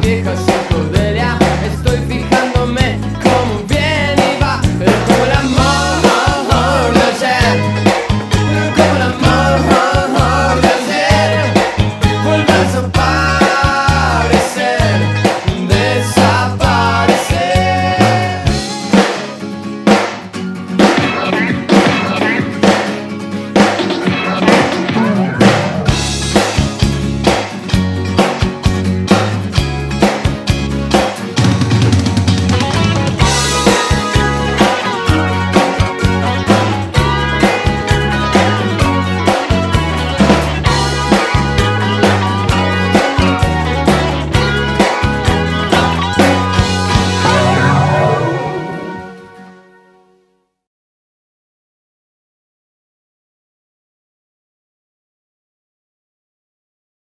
because